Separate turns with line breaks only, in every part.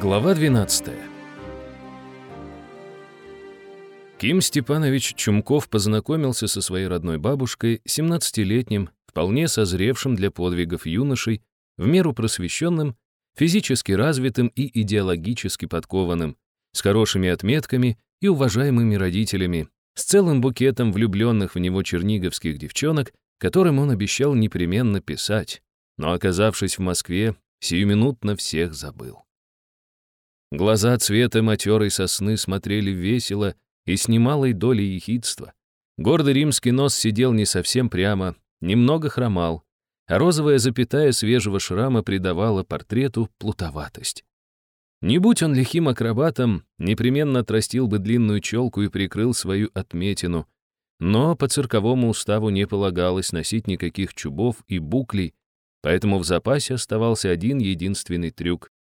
Глава 12 Ким Степанович Чумков познакомился со своей родной бабушкой, 17-летним, вполне созревшим для подвигов юношей, в меру просвещенным, физически развитым и идеологически подкованным, с хорошими отметками и уважаемыми родителями, с целым букетом влюбленных в него черниговских девчонок, которым он обещал непременно писать, но, оказавшись в Москве, сиюминутно всех забыл. Глаза цвета матерой сосны смотрели весело и с немалой долей ехидства. Гордый римский нос сидел не совсем прямо, немного хромал, а розовая запятая свежего шрама придавала портрету плутоватость. Не будь он лихим акробатом, непременно отрастил бы длинную челку и прикрыл свою отметину, но по цирковому уставу не полагалось носить никаких чубов и буклей, поэтому в запасе оставался один единственный трюк —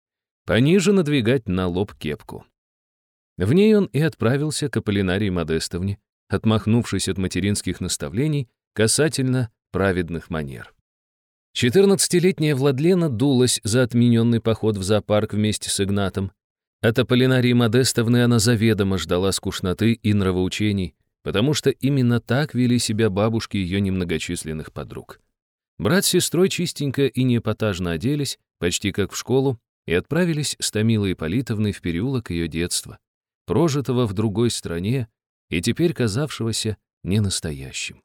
пониже надвигать на лоб кепку. В ней он и отправился к Аполлинарии Модестовне, отмахнувшись от материнских наставлений касательно праведных манер. Четырнадцатилетняя Владлена дулась за отмененный поход в зоопарк вместе с Игнатом. От Аполлинарии Модестовны она заведомо ждала скучноты и нравоучений, потому что именно так вели себя бабушки ее немногочисленных подруг. Брат с сестрой чистенько и неэпатажно оделись, почти как в школу, и отправились с Томилой Ипполитовной в переулок ее детства, прожитого в другой стране и теперь казавшегося ненастоящим.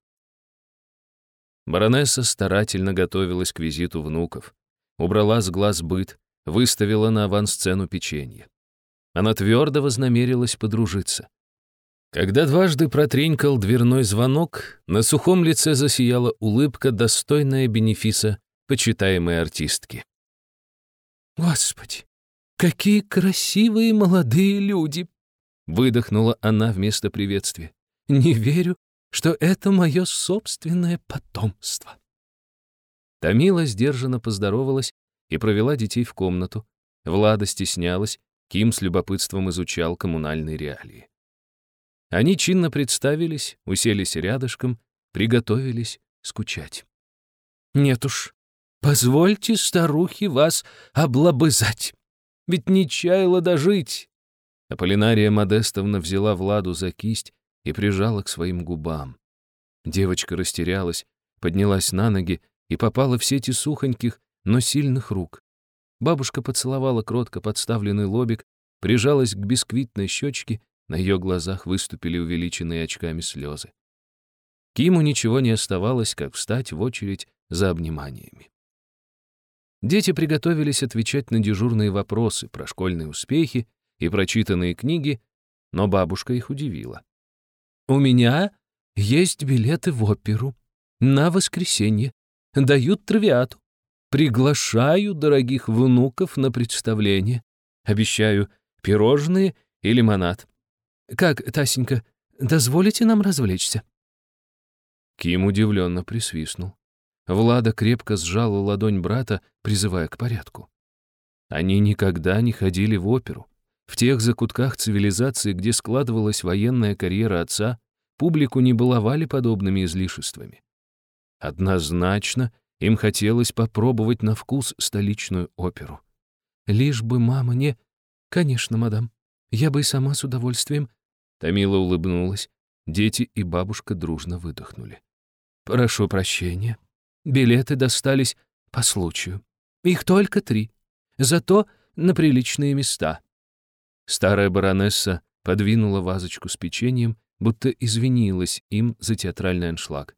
Баронесса старательно готовилась к визиту внуков, убрала с глаз быт, выставила на авансцену печенье. Она твердо вознамерилась подружиться. Когда дважды протренькал дверной звонок, на сухом лице засияла улыбка, достойная бенефиса почитаемой артистки.
«Господи, какие красивые молодые люди!» Выдохнула она вместо приветствия. «Не верю, что это мое собственное потомство».
Томила сдержанно поздоровалась и провела детей в комнату. Влада стеснялась, Ким с любопытством изучал коммунальные реалии. Они чинно представились, уселись рядышком, приготовились скучать.
«Нет уж, позвольте старухе вас облобызать, ведь не чаяла дожить».
Аполлинария Модестовна взяла Владу за кисть и прижала к своим губам. Девочка растерялась, поднялась на ноги и попала в сети сухоньких, но сильных рук. Бабушка поцеловала кротко подставленный лобик, прижалась к бисквитной щечке, на ее глазах выступили увеличенные очками слезы. Киму ничего не оставалось, как встать в очередь за обниманиями. Дети приготовились отвечать на дежурные вопросы про школьные успехи и прочитанные книги, но бабушка их удивила.
У меня есть билеты в оперу. На воскресенье. Дают травиату. Приглашаю дорогих внуков на представление. Обещаю пирожные и лимонад. Как, Тасенька, дозволите нам развлечься?»
Ким удивленно присвистнул. Влада крепко сжала ладонь брата, призывая к порядку. Они никогда не ходили в оперу. В тех закутках цивилизации, где складывалась военная карьера отца, публику не баловали подобными излишествами. Однозначно им хотелось попробовать на вкус столичную оперу.
Лишь бы мама не... Конечно, мадам, я бы и сама с удовольствием...
Тамила улыбнулась. Дети и бабушка дружно выдохнули.
«Прошу прощения. Билеты достались по случаю. Их только три. Зато на приличные места.
Старая баронесса подвинула вазочку с печеньем, будто извинилась им за театральный аншлаг.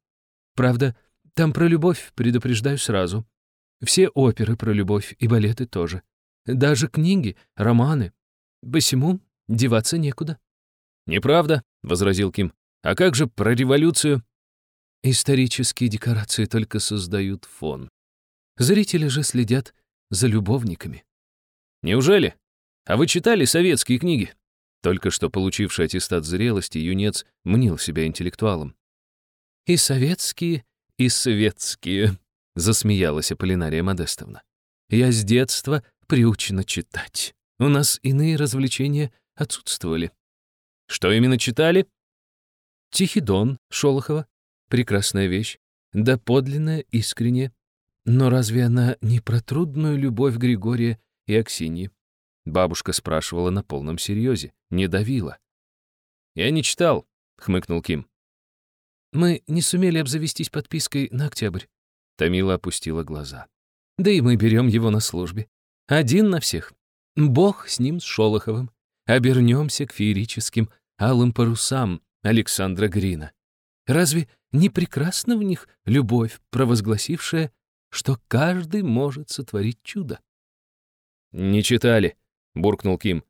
«Правда, там про любовь предупреждаю сразу. Все оперы про любовь и балеты тоже. Даже книги, романы. Посему деваться некуда».
«Неправда», — возразил Ким. «А как же про революцию?»
Исторические декорации только создают фон. Зрители же следят за любовниками.
«Неужели?» А вы читали советские книги?» Только что получивший аттестат зрелости, юнец мнил себя интеллектуалом.
«И советские, и светские», — засмеялась Аполлинария Модестовна. «Я с детства приучена читать. У нас иные развлечения отсутствовали».
«Что именно читали?»
«Тихий дон» Шолохова. Прекрасная вещь. Да подлинная, искренняя. Но разве она не про трудную любовь Григория и Аксиньи?
Бабушка спрашивала на полном серьезе, не давила. «Я не читал», — хмыкнул Ким.
«Мы не сумели обзавестись подпиской на октябрь».
Тамила опустила глаза.
«Да и мы берем его на службе. Один на всех. Бог с ним, с Шолоховым. Обернемся к феерическим алым парусам Александра Грина. Разве не прекрасна в них любовь, провозгласившая, что каждый может сотворить чудо?»
«Не читали», — буркнул Ким.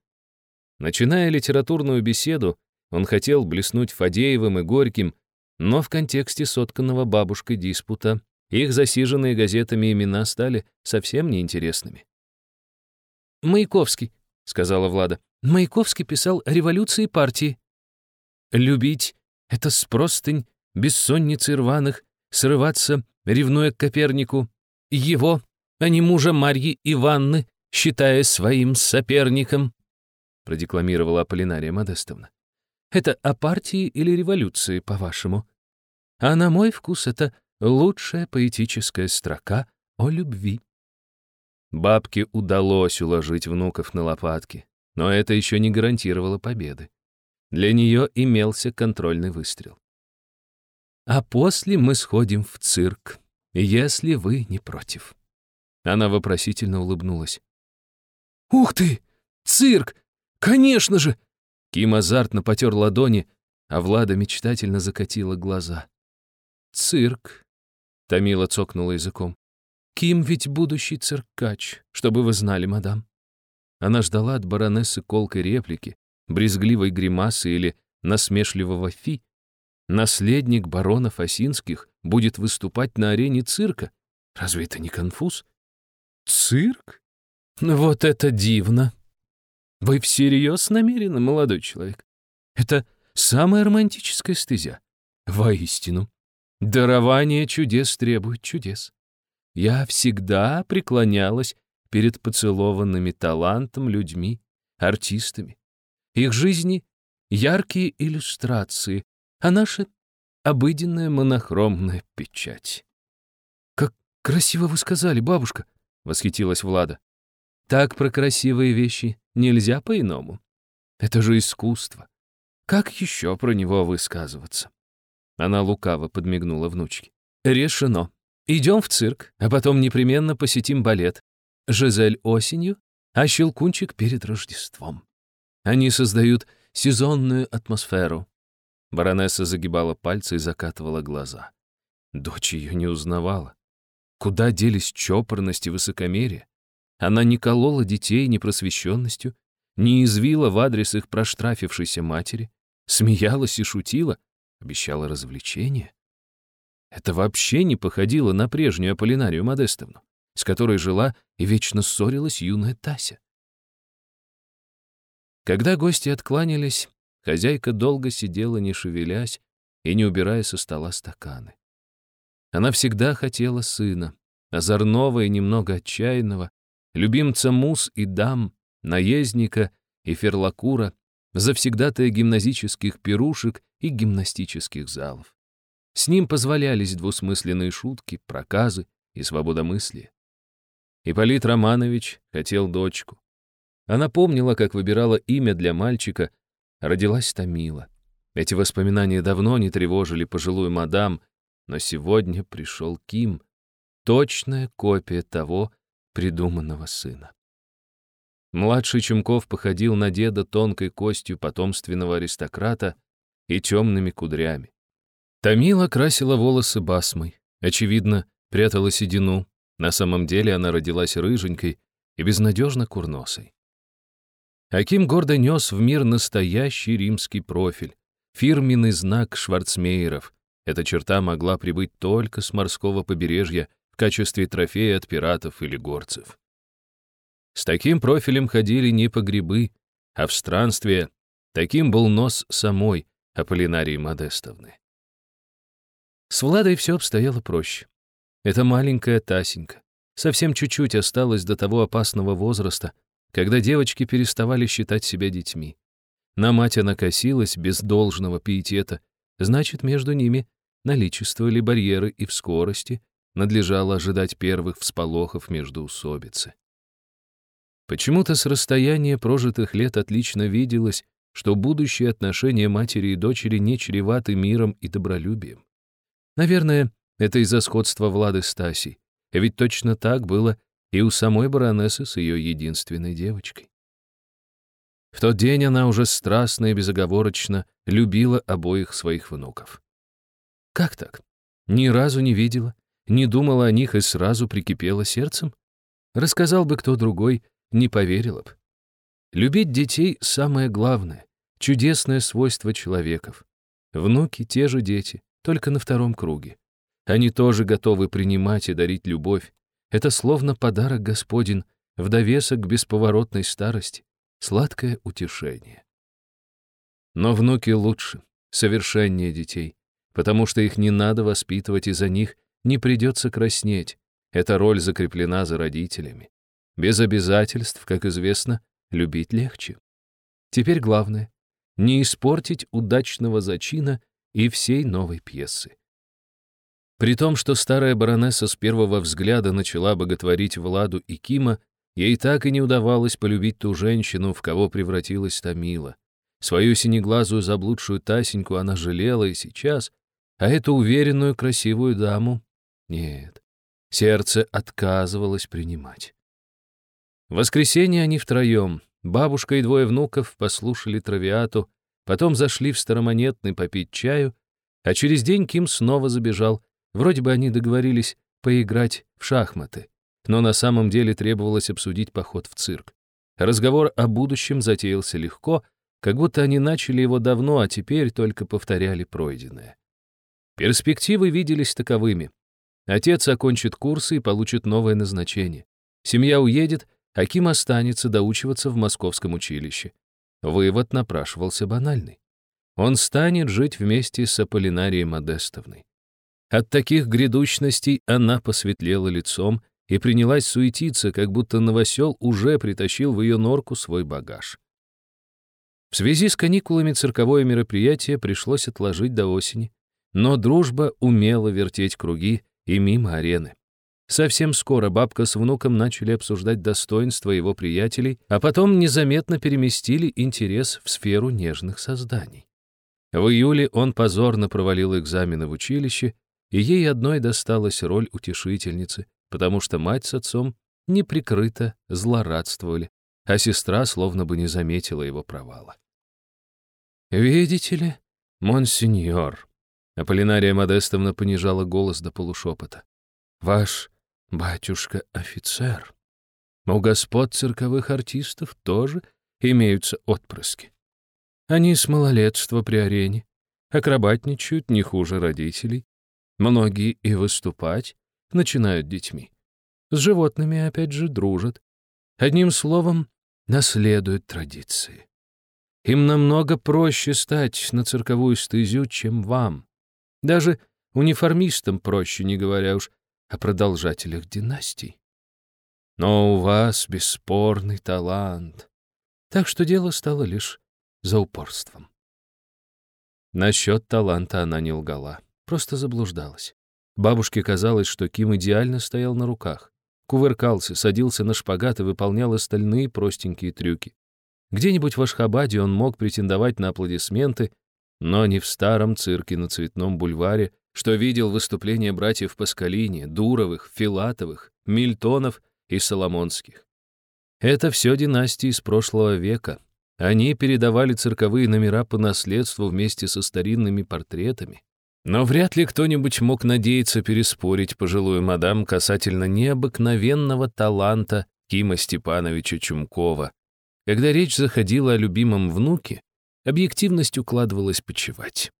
Начиная литературную беседу, он хотел блеснуть Фадеевым и Горьким, но в контексте сотканного бабушкой диспута их засиженные газетами имена стали совсем неинтересными.
«Маяковский», — сказала Влада. «Маяковский писал о революции партии». «Любить — это спростынь бессонницы рваных, срываться, ревнуя к Копернику. Его, а не мужа Марьи Иванны, считая своим соперником», — продекламировала Аполлинария Модестовна. «Это о партии или революции, по-вашему? А на мой вкус это лучшая поэтическая строка о любви».
Бабке удалось уложить внуков на лопатки, но это еще не гарантировало победы. Для нее имелся контрольный выстрел.
«А после мы сходим в цирк, если вы не против».
Она вопросительно улыбнулась.
«Ух ты! Цирк! Конечно же!»
Ким азартно потер ладони, а Влада мечтательно закатила глаза.
«Цирк!» — Томила цокнула языком. «Ким ведь будущий циркач, чтобы вы знали, мадам».
Она ждала от баронессы колкой реплики, брезгливой гримасы или насмешливого фи. Наследник баронов Осинских будет выступать на арене цирка. Разве это не конфуз?
«Цирк?» Вот это дивно. Вы всерьез намерены, молодой человек? Это самая романтическая стезя. Воистину. Дарование чудес требует чудес. Я всегда преклонялась перед поцелованными талантом людьми, артистами. Их жизни — яркие иллюстрации, а наша — обыденная монохромная печать. «Как красиво вы сказали, бабушка!» — восхитилась Влада. Так про красивые вещи нельзя по-иному. Это же искусство. Как еще про него высказываться? Она лукаво подмигнула внучке. Решено. Идем в цирк, а потом непременно посетим балет. Жизель осенью, а Щелкунчик перед Рождеством. Они создают сезонную атмосферу. Баронесса загибала пальцы и закатывала глаза. Дочь ее не узнавала. Куда делись чопорность и высокомерие? Она не колола детей непросвещенностью, не извила в адрес их проштрафившейся матери, смеялась и шутила, обещала развлечения. Это вообще не походило на прежнюю Аполлинарию Модестовну, с которой жила и вечно ссорилась юная Тася. Когда гости откланялись, хозяйка долго сидела, не шевелясь и не убирая со стола стаканы. Она всегда хотела сына, озорного и немного отчаянного, любимца мус и дам, наездника и ферлакура, завсегдатая гимназических пирушек и гимнастических залов. С ним позволялись двусмысленные шутки, проказы и свободомыслие. Ипполит Романович хотел дочку. Она помнила, как выбирала имя для мальчика, родилась Томила. Эти воспоминания давно не тревожили пожилую мадам, но сегодня пришел Ким, точная копия того, придуманного сына. Младший Чумков походил на деда тонкой костью потомственного аристократа и темными кудрями. Томила красила волосы басмой, очевидно, прятала седину, на самом деле она родилась рыженькой и безнадежно курносой. Аким гордо нес в мир настоящий римский профиль, фирменный знак шварцмейеров. Эта черта могла прибыть только с морского побережья в качестве трофея от пиратов или горцев. С таким профилем ходили не по грибы, а в странствие. Таким был нос самой Аполлинарии Модестовны. С Владой все обстояло проще. Это маленькая Тасенька. Совсем чуть-чуть осталось до того опасного возраста, когда девочки переставали считать себя детьми. На мать она косилась без должного пиетета, значит, между ними наличествовали барьеры и в скорости, надлежало ожидать первых всполохов между усобицы.
Почему-то с расстояния прожитых лет отлично виделось, что будущие отношения матери и дочери не чреваты миром и добролюбием. Наверное, это из-за сходства Влады с Тасей. Ведь точно так было и у самой баронессы с ее единственной девочкой. В тот день она уже страстно и безоговорочно любила обоих своих внуков. Как так? Ни разу не видела, не думала о них и сразу прикипела сердцем? Рассказал бы кто другой, не поверила бы. Любить детей — самое главное, чудесное свойство человеков. Внуки — те же дети, только на втором круге. Они тоже готовы принимать и дарить любовь. Это словно подарок Господень, в довесок к бесповоротной старости сладкое утешение. Но внуки лучше, совершеннее детей, потому что их не надо воспитывать, и за них не придется краснеть. Эта роль закреплена за родителями. Без обязательств, как известно, любить легче. Теперь главное — не испортить удачного зачина и всей новой пьесы. При том, что старая баронесса с первого взгляда начала боготворить Владу и Кима, Ей так и не удавалось полюбить ту женщину, в кого превратилась Томила. Свою синеглазую заблудшую Тасеньку она жалела и сейчас, а эту уверенную красивую даму — нет. Сердце отказывалось принимать. В воскресенье они втроем, бабушка и двое внуков, послушали травиату, потом зашли в старомонетный попить чаю, а через день Ким снова забежал. Вроде бы они договорились поиграть в шахматы но на самом деле требовалось обсудить поход в цирк. Разговор о будущем затеялся легко, как будто они начали его давно, а теперь только повторяли пройденное. Перспективы виделись таковыми. Отец окончит курсы и получит новое назначение. Семья уедет, а Ким останется доучиваться в московском училище. Вывод напрашивался банальный. Он станет жить вместе с Аполлинарией Модестовной. От таких грядущностей она посветлела лицом и принялась суетиться, как будто новосел уже притащил в ее норку свой багаж. В связи с каникулами цирковое мероприятие пришлось отложить до осени, но дружба умела вертеть круги и мимо арены. Совсем скоро бабка с внуком начали обсуждать достоинства его приятелей, а потом незаметно переместили интерес в сферу нежных созданий. В июле он позорно провалил экзамены в училище, и ей одной досталась роль утешительницы, потому что мать с отцом неприкрыто злорадствовали, а сестра словно бы не заметила его провала. «Видите ли, монсеньор», — Аполлинария Модестовна понижала голос до полушепота, «ваш батюшка офицер. У господ цирковых артистов тоже имеются отпрыски. Они с малолетства при арене, акробатничают не хуже родителей. Многие и выступать начинают детьми. С животными, опять же, дружат. Одним словом, наследуют традиции. Им намного проще стать на цирковую стезю, чем вам. Даже униформистам проще, не говоря уж о продолжателях династий. Но у вас бесспорный талант. Так что дело стало лишь за упорством. Насчет таланта она не лгала, просто заблуждалась. Бабушке казалось, что Ким идеально стоял на руках. Кувыркался, садился на шпагат и выполнял остальные простенькие трюки. Где-нибудь в Ашхабаде он мог претендовать на аплодисменты, но не в старом цирке на Цветном бульваре, что видел выступления братьев Паскалини, Дуровых, Филатовых, Мильтонов и Соломонских. Это все династии из прошлого века. Они передавали цирковые номера по наследству вместе со старинными портретами. Но вряд ли кто-нибудь мог надеяться переспорить пожилую мадам касательно необыкновенного таланта Кима Степановича Чумкова. Когда речь заходила о любимом внуке, объективность укладывалась почевать.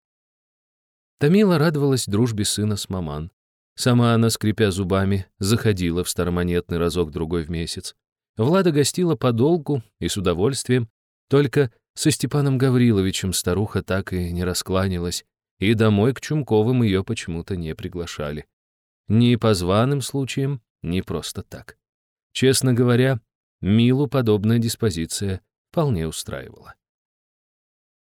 Тамила радовалась дружбе сына с маман. Сама она, скрипя зубами, заходила в старомонетный разок-другой в месяц. Влада гостила подолгу и с удовольствием, только со Степаном Гавриловичем старуха так и не раскланялась, и домой к Чумковым ее почему-то не приглашали. Ни по званым случаям, ни просто так. Честно говоря, Милу подобная диспозиция вполне устраивала.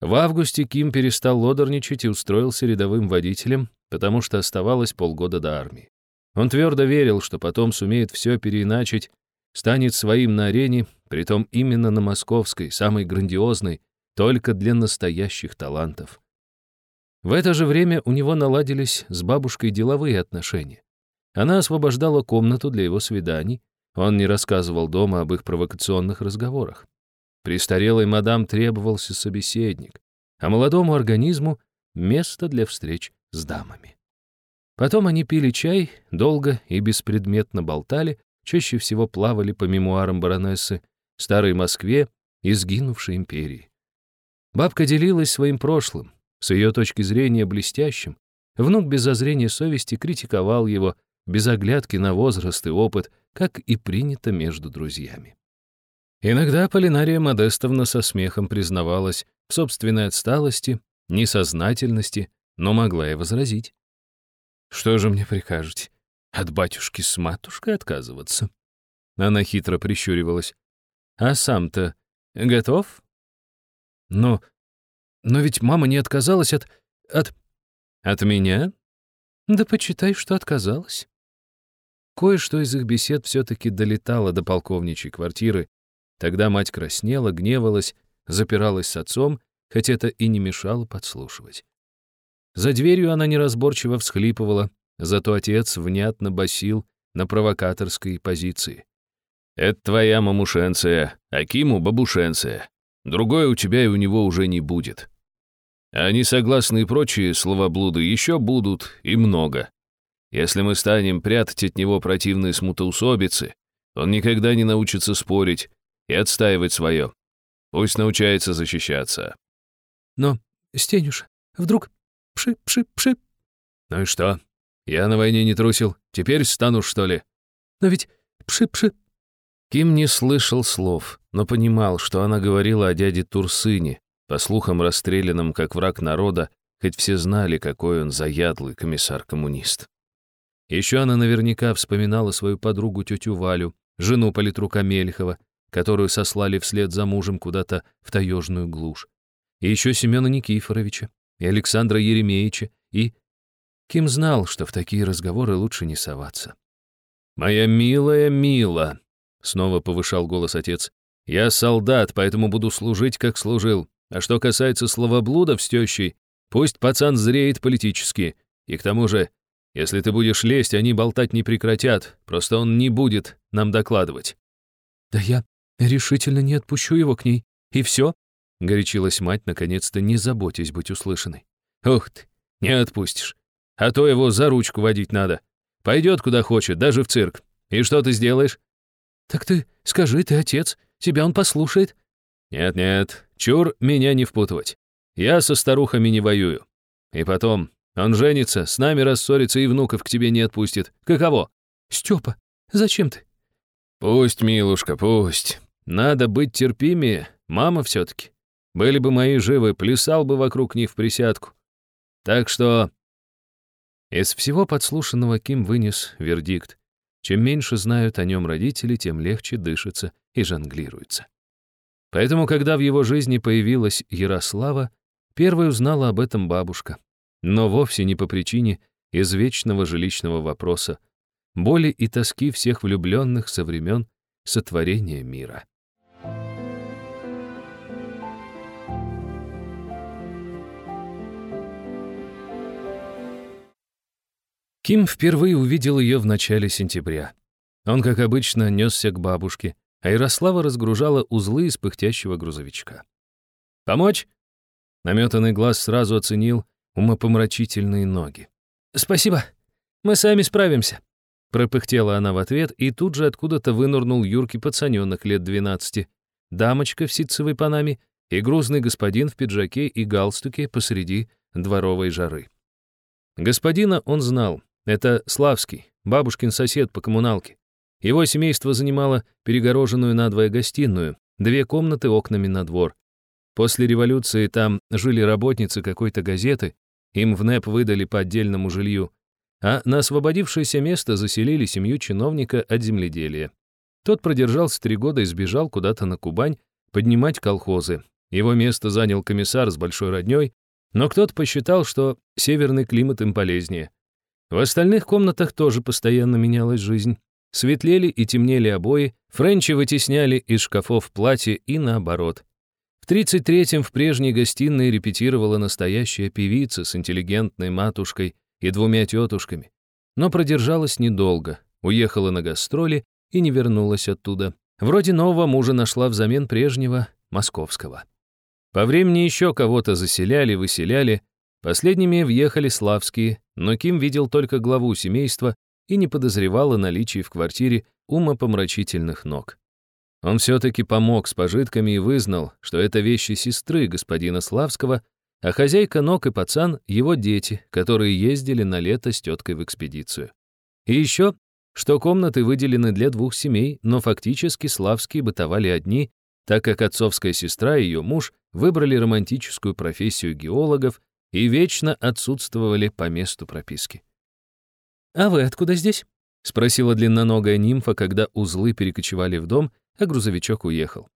В августе Ким перестал лодорничать и устроился рядовым водителем, потому что оставалось полгода до армии. Он твердо верил, что потом сумеет все переиначить, станет своим на арене, притом именно на московской, самой грандиозной, только для настоящих талантов. В это же время у него наладились с бабушкой деловые отношения. Она освобождала комнату для его свиданий, он не рассказывал дома об их провокационных разговорах. Престарелой мадам требовался собеседник, а молодому организму — место для встреч с дамами. Потом они пили чай, долго и беспредметно болтали, чаще всего плавали по мемуарам баронессы, старой Москве и сгинувшей империи. Бабка делилась своим прошлым, с ее точки зрения блестящим. Внук без зазрения совести критиковал его, без оглядки на возраст и опыт, как и принято между друзьями. Иногда Полинария Модестовна со смехом признавалась в собственной отсталости, несознательности, но могла и возразить. Что же мне прикажете? От батюшки с матушкой отказываться? Она хитро прищуривалась. А сам-то готов? Но... Но ведь мама не отказалась от... от... От меня? Да почитай, что отказалась. Кое-что из их бесед все-таки долетало до полковничьей квартиры. Тогда мать краснела, гневалась, запиралась с отцом, хотя это и не мешало подслушивать. За дверью она неразборчиво всхлипывала, зато отец внятно басил на провокаторской позиции. «Это твоя мамушенция, Акиму бабушенция. Другой у тебя и у него уже не будет. А несогласные прочие словоблуды еще будут и много. Если мы станем прятать от него противные смутоусобицы, он никогда не научится спорить и отстаивать свое. Пусть научается защищаться».
«Но, Стенюша, вдруг Пши-пши-пши.
Ну и что? Я на войне не трусил. Теперь стану, что ли?
Но ведь пши-пши.
Ким не слышал слов, но понимал, что она говорила о дяде Турсыне, по слухам расстрелянном как враг народа, хоть все знали, какой он заядлый комиссар-коммунист. Еще она наверняка вспоминала свою подругу тетю Валю, жену политрука Мельхова, которую сослали вслед за мужем куда-то в таежную глушь. И еще Семена Никифоровича, и Александра Еремеевича, и... Ким знал, что в такие разговоры лучше не соваться. «Моя милая Мила», — снова повышал голос отец, «я солдат, поэтому буду служить, как служил. А что касается словоблудов с тещей, пусть пацан зреет политически. И к тому же, если ты будешь лезть, они болтать не прекратят, просто он не будет нам докладывать».
«Да я решительно не отпущу его к ней. И все?» — горячилась мать, наконец-то не заботясь быть услышанной.
«Ух ты, не отпустишь. А то его за ручку водить надо. Пойдет куда хочет, даже в цирк. И что ты сделаешь?»
«Так ты скажи, ты отец, тебя он послушает».
«Нет-нет, чур меня не впутывать. Я со старухами не воюю. И потом, он женится, с нами рассорится и внуков к тебе не отпустит. Каково?»
«Стёпа, зачем ты?»
«Пусть, милушка, пусть. Надо быть терпимее, мама все таки были бы мои живы, плясал бы вокруг них в присядку. Так что... Из всего подслушанного Ким вынес вердикт. Чем меньше знают о нем родители, тем легче дышится и жонглируется. Поэтому, когда в его жизни появилась Ярослава, первой узнала об этом бабушка. Но вовсе не по причине извечного жилищного вопроса, боли и тоски всех влюбленных со времен сотворения мира. Ким впервые увидел ее в начале сентября. Он, как обычно, несся к бабушке, а Ярослава разгружала узлы из пыхтящего грузовичка. «Помочь?» Наметанный глаз сразу оценил умопомрачительные ноги.
«Спасибо, мы сами справимся», —
пропыхтела она в ответ, и тут же откуда-то вынырнул юркий пацаненок лет двенадцати, дамочка в ситцевой панаме и грузный господин в пиджаке и галстуке посреди дворовой жары. Господина он знал, это Славский, бабушкин сосед по коммуналке. Его семейство занимало перегороженную надвое гостиную, две комнаты окнами на двор. После революции там жили работницы какой-то газеты, им в НЭП выдали по отдельному жилью, а на освободившееся место заселили семью чиновника от земледелия. Тот продержался три года и сбежал куда-то на Кубань поднимать колхозы. Его место занял комиссар с большой роднёй, но кто-то посчитал, что северный климат им полезнее. В остальных комнатах тоже постоянно менялась жизнь. Светлели и темнели обои, френчи вытесняли из шкафов платье и наоборот. В 33-м в прежней гостиной репетировала настоящая певица с интеллигентной матушкой и двумя тетушками. Но продержалась недолго, уехала на гастроли и не вернулась оттуда. Вроде нового мужа нашла взамен прежнего, московского. По времени еще кого-то заселяли, выселяли. Последними въехали славские, но Ким видел только главу семейства и не подозревал о наличии в квартире умопомрачительных ног. Он все-таки помог с пожитками и вызнал, что это вещи сестры господина Славского, а хозяйка ног и пацан — его дети, которые ездили на лето с теткой в экспедицию. И еще, что комнаты выделены для двух семей, но фактически Славские бытовали одни, так как отцовская сестра и ее муж выбрали романтическую профессию геологов и вечно отсутствовали по месту прописки.
«А вы откуда здесь?» — спросила длинноногая нимфа, когда узлы перекочевали в дом, а грузовичок уехал.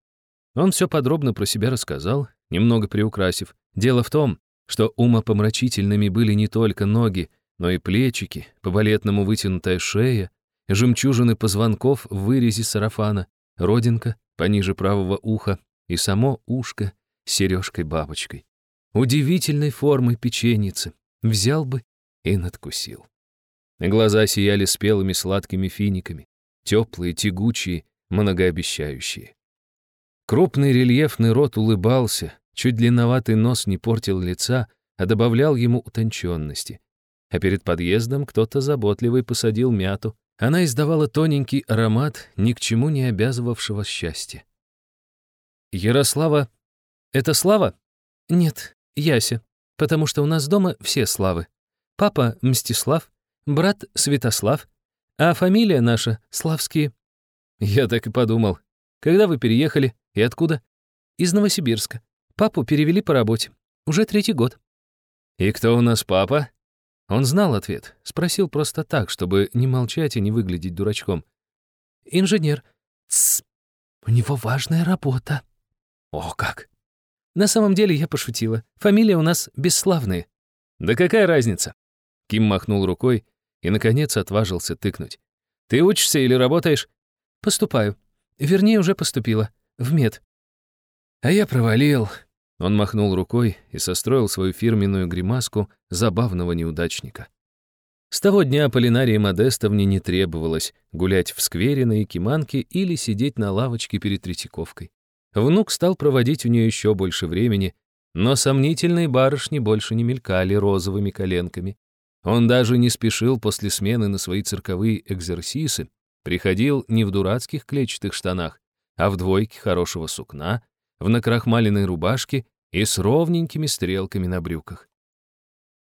Он все подробно про себя рассказал, немного приукрасив. Дело в том, что умопомрачительными были не только ноги, но и плечики, по-балетному вытянутая шея, жемчужины позвонков в вырезе сарафана, родинка пониже правого уха и само ушко с сережкой-бабочкой. Удивительной формы печеницы. Взял бы и надкусил. Глаза сияли спелыми сладкими финиками, теплые, тягучие, многообещающие. Крупный рельефный рот улыбался, чуть длинноватый нос не портил лица, а добавлял ему утонченности. А перед подъездом кто-то заботливый посадил мяту. Она издавала тоненький аромат, ни к чему не обязывавшего счастья. «Ярослава, это Слава?» «Нет, Яся, потому что у нас дома все Славы. Папа Мстислав, брат Святослав, а фамилия наша Славские». «Я так и подумал. Когда вы переехали и откуда?» «Из Новосибирска. Папу перевели по работе. Уже третий год».
«И кто у нас папа?»
Он знал ответ, спросил просто так, чтобы не молчать и не выглядеть дурачком. «Инженер. Тссс. У него важная работа».
«О, как!»
«На самом деле я пошутила. Фамилия у нас бесславная».
«Да какая разница?» Ким махнул рукой и, наконец, отважился тыкнуть. «Ты учишься или работаешь?»
«Поступаю. Вернее, уже поступила. В мед».
«А я провалил». Он махнул рукой и состроил свою фирменную гримаску забавного неудачника. С того дня Полинарии Модестовне не требовалось гулять в сквере на Якиманке или сидеть на лавочке перед Третьяковкой. Внук стал проводить у нее еще больше времени, но сомнительные барышни больше не мелькали розовыми коленками. Он даже не спешил после смены на свои цирковые экзерсисы, приходил не в дурацких клетчатых штанах, а в двойке хорошего сукна, в накрахмаленной рубашке и с ровненькими стрелками на брюках.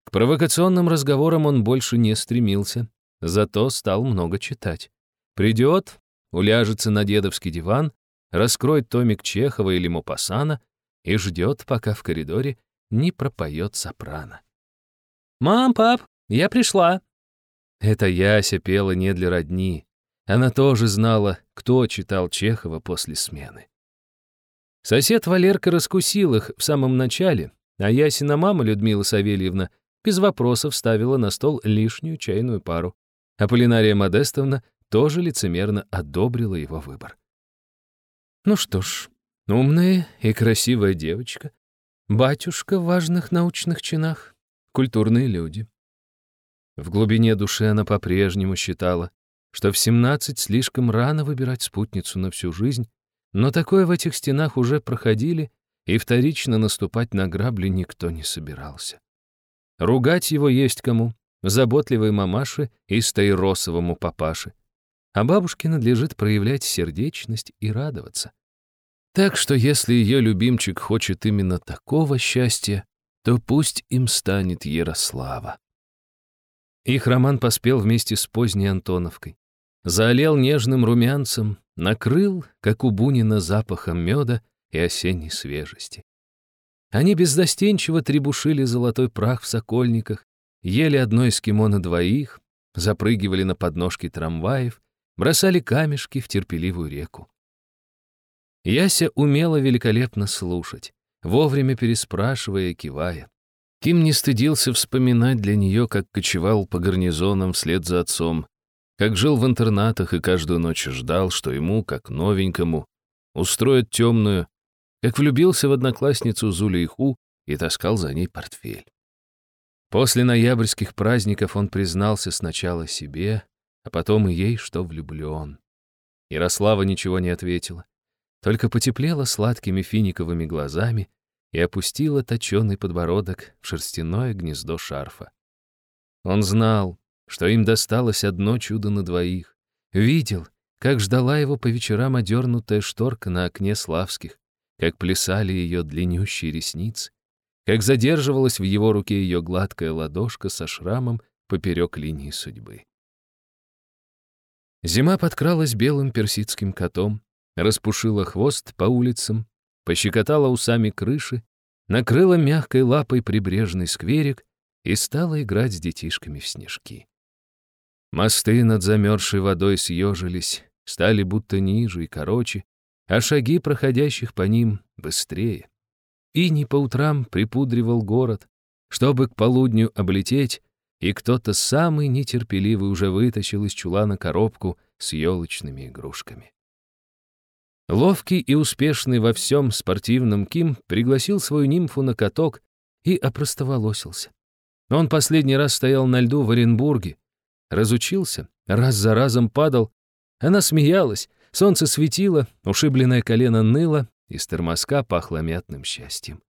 К провокационным разговорам он больше не стремился, зато стал много читать. Придет, уляжется на дедовский диван, раскроет томик Чехова или Мопассана и ждет, пока в коридоре не пропоет сопрано.
«Мам, пап, я пришла!»
Это Яся пела не для родни. Она тоже знала, кто читал Чехова после смены. Сосед Валерка раскусил их в самом начале, а Ясина мама Людмила Савельевна без вопросов ставила на стол лишнюю чайную пару. Аполлинария Модестовна тоже лицемерно одобрила его выбор. Ну что ж, умная и красивая девочка, батюшка в важных научных чинах, культурные люди. В глубине души она по-прежнему считала, что в 17 слишком рано выбирать спутницу на всю жизнь, но такое в этих стенах уже проходили, и вторично наступать на грабли никто не собирался. Ругать его есть кому, заботливой мамаше и стаиросовому папаше. А бабушке надлежит проявлять сердечность и радоваться. Так что если ее любимчик хочет именно такого счастья, то пусть им станет Ярослава. Их роман поспел вместе с поздней Антоновкой. Заолел нежным румянцем, накрыл, как у Бунина, запахом меда и осенней свежести. Они беззастенчиво требушили золотой прах в сокольниках, ели одно эскимо на двоих, запрыгивали на подножки трамваев, бросали камешки в терпеливую реку. Яся умела великолепно слушать, вовремя переспрашивая и кивая. Ким не стыдился вспоминать для нее, как кочевал по гарнизонам вслед за отцом, как жил в интернатах и каждую ночь ждал, что ему, как новенькому, устроят темную, как влюбился в одноклассницу Зулейху и таскал за ней портфель. После ноябрьских праздников он признался сначала себе, а потом и ей, что влюблен. Ярослава ничего не ответила, только потеплела сладкими финиковыми глазами и опустила точеный подбородок в шерстяное гнездо шарфа. Он знал, что им досталось одно чудо на двоих. Видел, как ждала его по вечерам одернутая шторка на окне Славских, как плясали ее длиннющие ресницы, как задерживалась в его руке ее гладкая ладошка со шрамом поперек линии судьбы. Зима подкралась белым персидским котом, распушила хвост по улицам, пощекотала усами крыши, накрыла мягкой лапой прибрежный скверик и стала играть с детишками в снежки. Мосты над замерзшей водой съежились, стали будто ниже и короче, а шаги проходящих по ним быстрее. И не по утрам припудривал город, чтобы к полудню облететь, и кто-то самый нетерпеливый уже вытащил из чулана коробку с елочными игрушками. Ловкий и успешный во всем спортивном Ким пригласил свою нимфу на каток и опростоволосился. Он последний раз стоял на льду в Оренбурге, разучился, раз за разом падал. Она смеялась, солнце светило, ушибленное колено ныло, из термоска пахло мятным счастьем.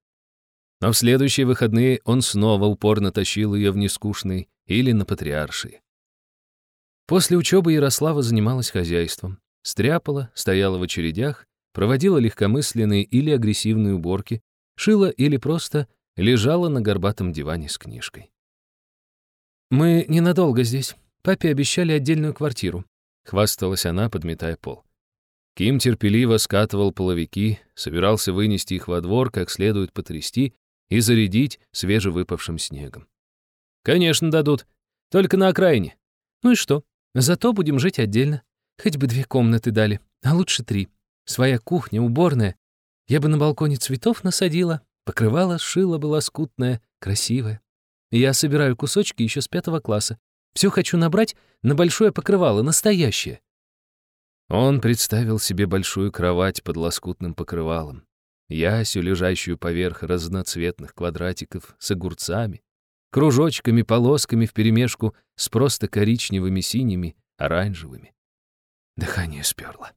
Но в следующие выходные он снова упорно тащил ее в нескучный или на патриаршие. После учебы Ярослава занималась хозяйством, стряпала, стояла в очередях, проводила легкомысленные или агрессивные уборки, шила или просто лежала на горбатом диване с книжкой. «Мы ненадолго здесь. Папе обещали отдельную квартиру», — хвасталась она, подметая пол. Ким терпеливо скатывал половики, собирался вынести их во двор, как следует потрясти и зарядить свежевыпавшим снегом. «Конечно дадут. Только на окраине. Ну и что? Зато будем жить отдельно. Хоть бы две комнаты дали, а лучше три. Своя кухня, уборная. Я бы на балконе цветов насадила, покрывала, шила была скутная, красивая. Я собираю кусочки еще с пятого класса. Все хочу набрать на большое покрывало, настоящее. Он представил себе большую кровать под лоскутным покрывалом, ясю, лежащую поверх разноцветных квадратиков с огурцами, кружочками, полосками вперемешку с просто коричневыми, синими, оранжевыми. Дыхание сперло.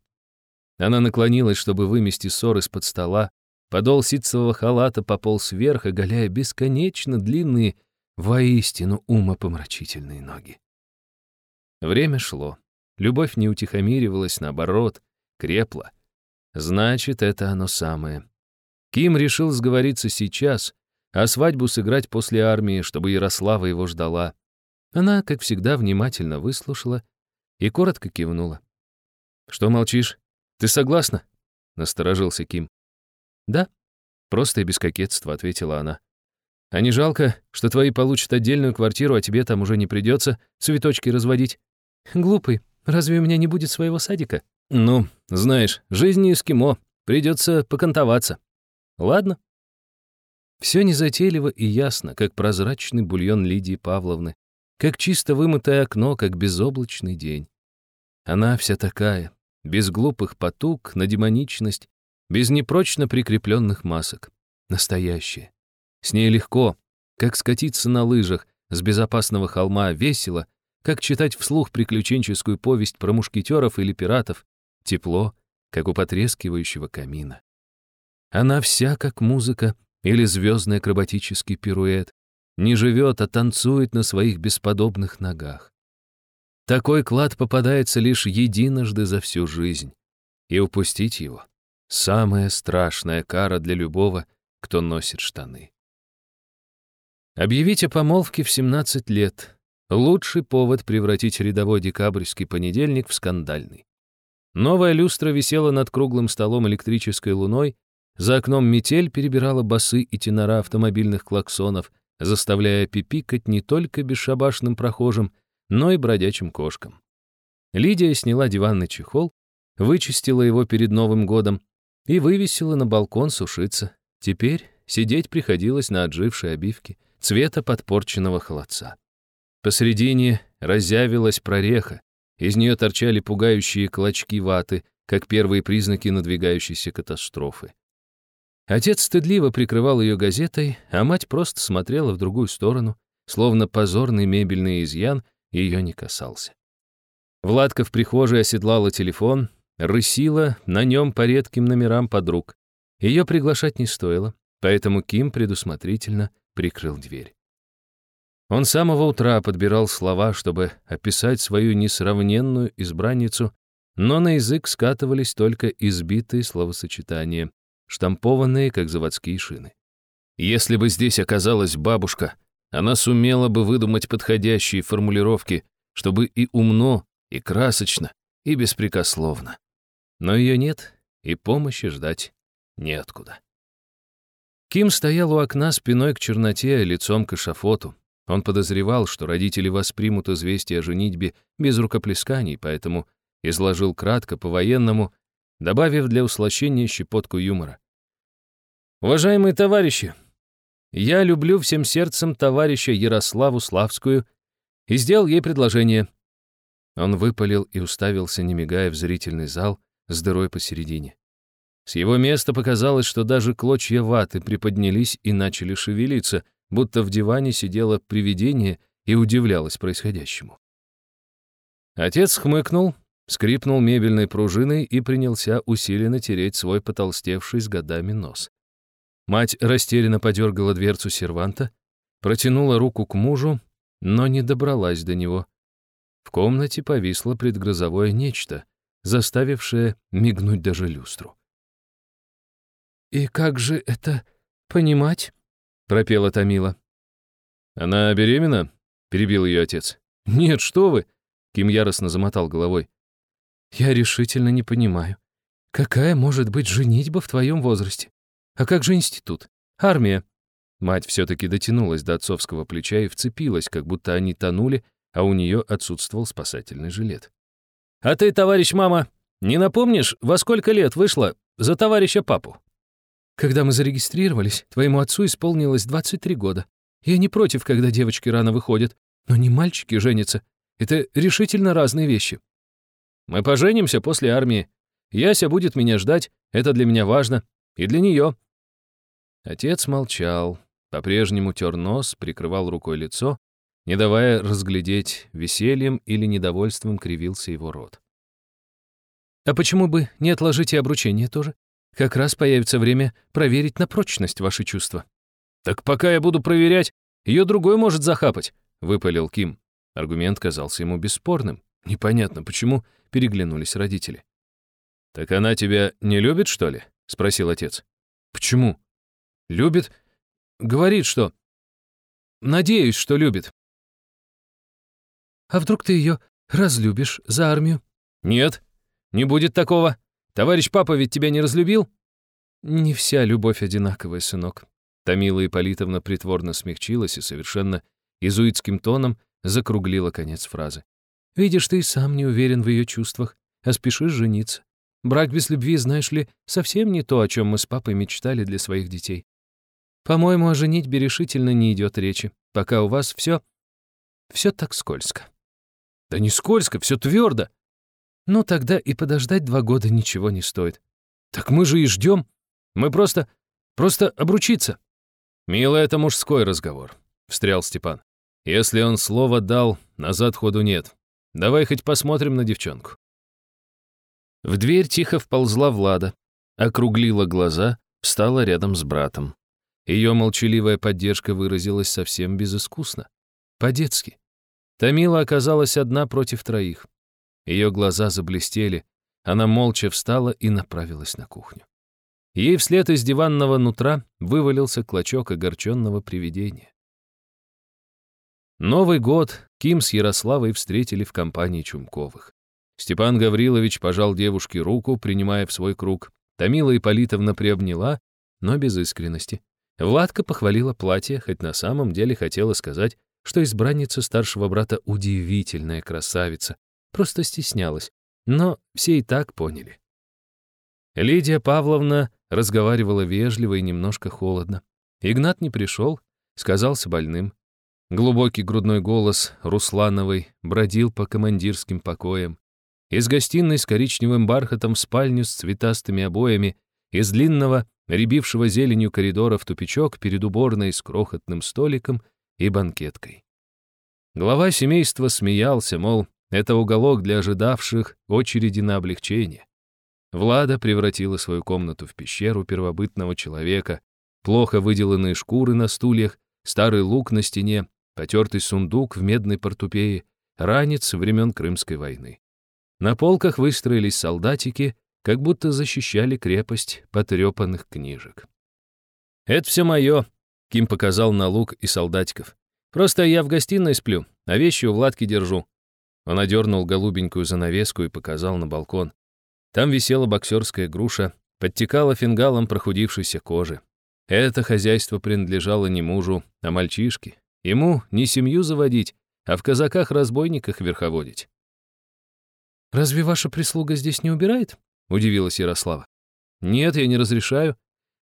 Она наклонилась, чтобы вымести ссор из-под стола, подол ситцевого халата пополз вверх, оголяя бесконечно длинные, воистину умопомрачительные ноги. Время шло. Любовь не утихомиривалась, наоборот, крепла. Значит, это оно самое. Ким решил сговориться сейчас, а свадьбу сыграть после армии, чтобы Ярослава его ждала. Она, как всегда, внимательно выслушала и коротко кивнула. «Что молчишь? Ты согласна?» — насторожился Ким. «Да», — просто и без кокетства ответила она. «А не жалко, что твои получат отдельную квартиру, а тебе там уже не придется цветочки разводить?» «Глупый, Разве у меня не будет своего садика? Ну, знаешь, жизнь не эскимо. Придется покантоваться. Ладно. Все незатейливо и ясно, как прозрачный бульон Лидии Павловны, как чисто вымытое окно, как безоблачный день. Она вся такая, без глупых потуг на демоничность, без непрочно прикрепленных масок. Настоящая. С ней легко, как скатиться на лыжах с безопасного холма, весело, как читать вслух приключенческую повесть про мушкетеров или пиратов, тепло, как у потрескивающего камина. Она вся как музыка или звездный акробатический пируэт, не живет, а танцует на своих бесподобных ногах. Такой клад попадается лишь единожды за всю жизнь, и упустить его — самая страшная кара для любого, кто носит штаны. Объявить о помолвке в 17 лет Лучший повод превратить рядовой декабрьский понедельник в скандальный. Новая люстра висела над круглым столом электрической луной, за окном метель перебирала басы и тенора автомобильных клаксонов, заставляя пипикать не только бесшабашным прохожим, но и бродячим кошкам. Лидия сняла диванный чехол, вычистила его перед Новым годом и вывесила на балкон сушиться. Теперь сидеть приходилось на отжившей обивке цвета подпорченного холодца. Посредине разъявилась прореха, из нее торчали пугающие клочки ваты, как первые признаки надвигающейся катастрофы. Отец стыдливо прикрывал ее газетой, а мать просто смотрела в другую сторону, словно позорный мебельный изъян ее не касался. Владка в прихожей оседлала телефон, рысила на нем по редким номерам подруг. Ее приглашать не стоило, поэтому Ким предусмотрительно прикрыл дверь. Он с самого утра подбирал слова, чтобы описать свою несравненную избранницу, но на язык скатывались только избитые словосочетания, штампованные, как заводские шины. Если бы здесь оказалась бабушка, она сумела бы выдумать подходящие формулировки, чтобы и умно, и красочно, и беспрекословно. Но ее нет, и помощи ждать неоткуда. Ким стоял у окна спиной к черноте, лицом к эшафоту. Он подозревал, что родители воспримут известие о женитьбе без рукоплесканий, поэтому изложил кратко, по-военному, добавив для услощения щепотку юмора. «Уважаемые товарищи, я люблю всем сердцем товарища Ярославу Славскую и сделал ей предложение». Он выпалил и уставился, не мигая, в зрительный зал с дырой посередине. С его места показалось, что даже клочья ваты приподнялись и начали шевелиться, будто в диване сидело привидение и удивлялось происходящему. Отец хмыкнул, скрипнул мебельной пружиной и принялся усиленно тереть свой потолстевший с годами нос. Мать растерянно подергала дверцу серванта, протянула руку к мужу, но не добралась до него. В комнате повисло предгрозовое нечто, заставившее мигнуть даже люстру. «И как же это понимать?» — пропела Томила. «Она беременна?» — перебил ее отец. «Нет, что вы!» — Ким яростно замотал головой. «Я решительно не понимаю. Какая может быть женитьба в твоем возрасте? А как же институт? Армия?» Мать все-таки дотянулась до отцовского плеча и вцепилась, как будто они тонули, а у нее отсутствовал спасательный жилет. «А ты, товарищ мама, не напомнишь, во сколько лет вышла за товарища папу?» Когда мы зарегистрировались, твоему отцу исполнилось 23 года. Я не против, когда девочки рано выходят, но не мальчики женятся. Это решительно разные вещи. Мы поженимся после армии. Яся будет меня ждать, это для меня важно. И для нее. Отец молчал, по-прежнему тер нос, прикрывал рукой лицо, не давая разглядеть, весельем или недовольством кривился его рот. «А почему бы не отложить и обручение тоже? Как раз появится время проверить на прочность ваши чувства». «Так пока я буду проверять, ее другой может захапать», — выпалил Ким. Аргумент казался ему бесспорным. Непонятно, почему переглянулись родители. «Так она тебя не любит, что ли?» — спросил отец. «Почему?» «Любит? Говорит, что...» «Надеюсь, что любит». «А вдруг ты ее разлюбишь за армию?» «Нет, не будет такого. Товарищ папа ведь тебя не разлюбил?» «Не вся любовь одинаковая, сынок». Томила Ипполитовна притворно смягчилась и совершенно изуитским тоном закруглила конец фразы. «Видишь, ты и сам не уверен в ее чувствах, а спешишь жениться. Брак без любви, знаешь ли, совсем не то, о чем мы с папой мечтали для своих детей. По-моему, о женитьбе решительно не идет речи, пока у вас все, все так скользко». «Да не скользко, все твердо», ну, тогда и подождать два года ничего не стоит. Так мы же и ждем. Мы просто... просто обручиться. Мило, это мужской разговор, — встрял Степан. Если он слово дал, назад ходу нет. Давай хоть посмотрим на девчонку. В дверь тихо вползла Влада, округлила глаза, встала рядом с братом. Ее молчаливая поддержка выразилась совсем безыскусно, по-детски. Тамила оказалась одна против троих. Ее глаза заблестели, она молча встала и направилась на кухню. Ей вслед из диванного нутра вывалился клочок огорченного привидения. Новый год Ким с Ярославой встретили в компании Чумковых. Степан Гаврилович пожал девушке руку, принимая в свой круг. Томила Ипполитовна приобняла, но без искренности. Владка похвалила платье, хоть на самом деле хотела сказать, что избранница старшего брата удивительная красавица, просто стеснялась, но все и так поняли. Лидия Павловна разговаривала вежливо и немножко холодно. Игнат не пришел, сказался больным. Глубокий грудной голос Руслановой бродил по командирским покоям. Из гостиной с коричневым бархатом в спальню с цветастыми обоями, из длинного, рябившего зеленью коридора в тупичок перед уборной с крохотным столиком и банкеткой. Глава семейства смеялся, мол, это уголок для ожидавших очереди на облегчение. Влада превратила свою комнату в пещеру первобытного человека, плохо выделанные шкуры на стульях, старый лук на стене, потертый сундук в медной портупее, ранец времен Крымской войны. На полках выстроились солдатики, как будто защищали крепость потрепанных книжек. «Это все мое», — Ким показал на лук и солдатиков. «Просто я в гостиной сплю, а вещи у Владки держу». Он одернул голубенькую занавеску и показал на балкон. Там висела боксерская груша, подтекала фингалом прохудившейся кожи. Это хозяйство принадлежало не мужу, а мальчишке. Ему не семью заводить, а в казаках-разбойниках верховодить.
«Разве ваша прислуга здесь не убирает?» — удивилась Ярослава.
«Нет, я не разрешаю.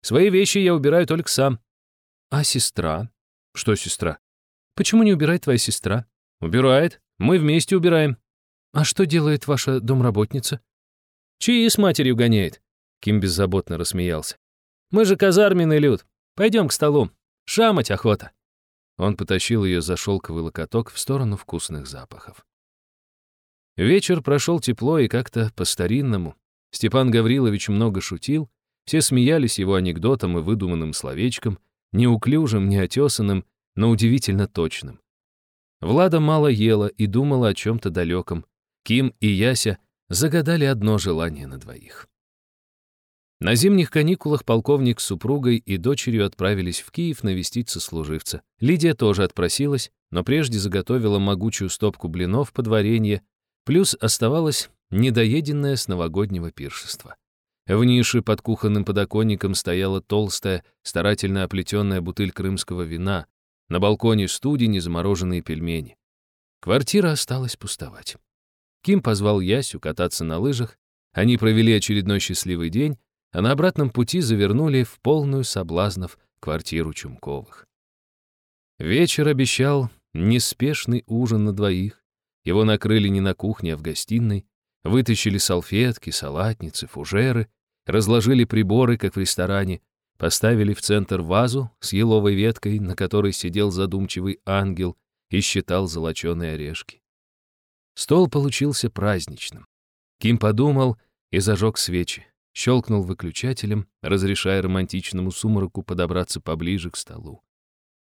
Свои вещи я убираю только сам».
«А сестра?»
«Что сестра?»
«Почему не убирает твоя сестра?»
«Убирает. Мы вместе убираем».
«А что делает ваша домработница?»
«Чьи с матерью гоняет?» Ким беззаботно рассмеялся. «Мы же казарменный люд. Пойдем к столу. Шамать охота». Он потащил ее за шелковый локоток в сторону вкусных запахов. Вечер прошел тепло и как-то по-старинному. Степан Гаврилович много шутил, все смеялись его анекдотом и выдуманным словечком, неуклюжим, неотесанным, но удивительно точным. Влада мало ела и думала о чем-то далеком. Ким и Яся загадали одно желание на двоих. На зимних каникулах полковник с супругой и дочерью отправились в Киев навестить сослуживца. Лидия тоже отпросилась, но прежде заготовила могучую стопку блинов под варенье, плюс оставалось недоеденное с новогоднего пиршества. В нише под кухонным подоконником стояла толстая, старательно оплетенная бутыль крымского вина, на балконе студень и замороженные пельмени. Квартира осталась пустовать. Ким позвал Ясю кататься на лыжах, они провели очередной счастливый день, а на обратном пути завернули в полную соблазнов квартиру Чумковых. Вечер обещал неспешный ужин на двоих. Его накрыли не на кухне, а в гостиной, вытащили салфетки, салатницы, фужеры, разложили приборы, как в ресторане, поставили в центр вазу с еловой веткой, на которой сидел задумчивый ангел и считал золоченые орешки. Стол получился праздничным. Ким подумал и зажег свечи щелкнул выключателем, разрешая романтичному сумраку подобраться поближе к столу.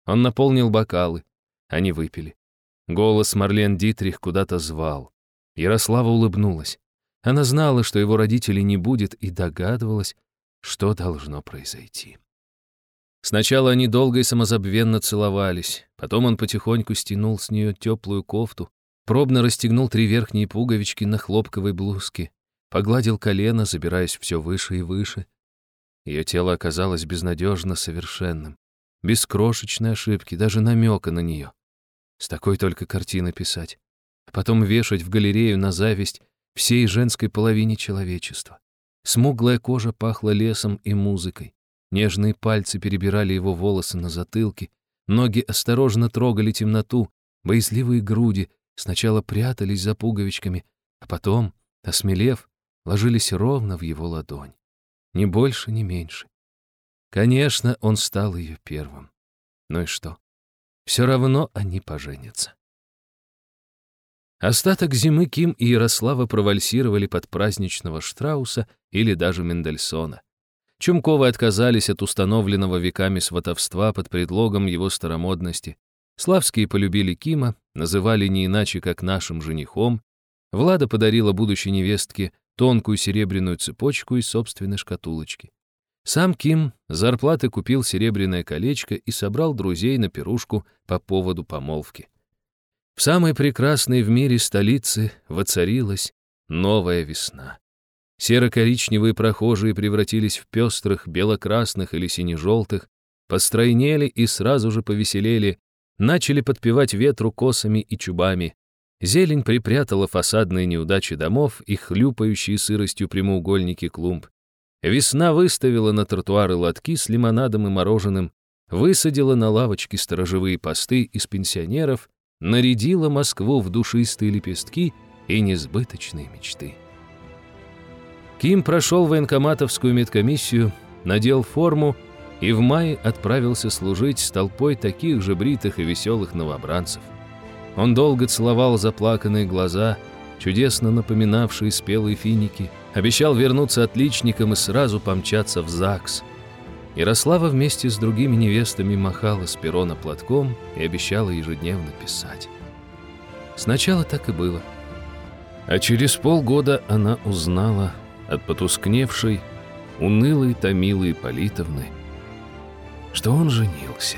Он наполнил бокалы, они выпили. Голос Марлен Дитрих куда-то звал. Ярослава улыбнулась. Она знала, что его родителей не будет, и догадывалась, что должно произойти. Сначала они долго и самозабвенно целовались, потом он потихоньку стянул с нее теплую кофту, пробно расстегнул три верхние пуговички на хлопковой блузке, Погладил колено, забираясь все выше и выше. Ее тело оказалось безнадежно совершенным. Без крошечной ошибки, даже намека на нее. С такой только картины писать. А потом вешать в галерею на зависть всей женской половине человечества. Смуглая кожа пахла лесом и музыкой. Нежные пальцы перебирали его волосы на затылке, ноги осторожно трогали темноту, боязливые груди сначала прятались за пуговичками, а потом, осмелев, ложились ровно в его ладонь. Ни больше, ни меньше. Конечно, он стал ее первым. Ну и что? Все равно они поженятся. Остаток зимы Ким и Ярослава провальсировали под праздничного Штрауса или даже Мендельсона. Чумковы отказались от установленного веками сватовства под предлогом его старомодности. Славские полюбили Кима, называли не иначе, как нашим женихом. Влада подарила будущей невестке тонкую серебряную цепочку из собственной шкатулочки. Сам Ким зарплаты купил серебряное колечко и собрал друзей на пирушку по поводу помолвки. В самой прекрасной в мире столице воцарилась новая весна. Серо-коричневые прохожие превратились в пестрых, бело-красных или сине-желтых, постройнели и сразу же повеселели, начали подпевать ветру косами и чубами, Зелень припрятала фасадные неудачи домов и хлюпающие сыростью прямоугольники клумб. Весна выставила на тротуары лотки с лимонадом и мороженым, высадила на лавочке сторожевые посты из пенсионеров, нарядила Москву в душистые лепестки и несбыточные мечты. Ким прошел военкоматовскую медкомиссию, надел форму и в мае отправился служить с толпой таких же бритых и веселых новобранцев. Он долго целовал заплаканные глаза, чудесно напоминавшие спелые финики, обещал вернуться отличником и сразу помчаться в ЗАГС. Ярослава вместе с другими невестами махала с перона платком и обещала ежедневно писать. Сначала так и было. А через полгода она узнала от потускневшей, унылой Томилы Ипполитовны, что он женился.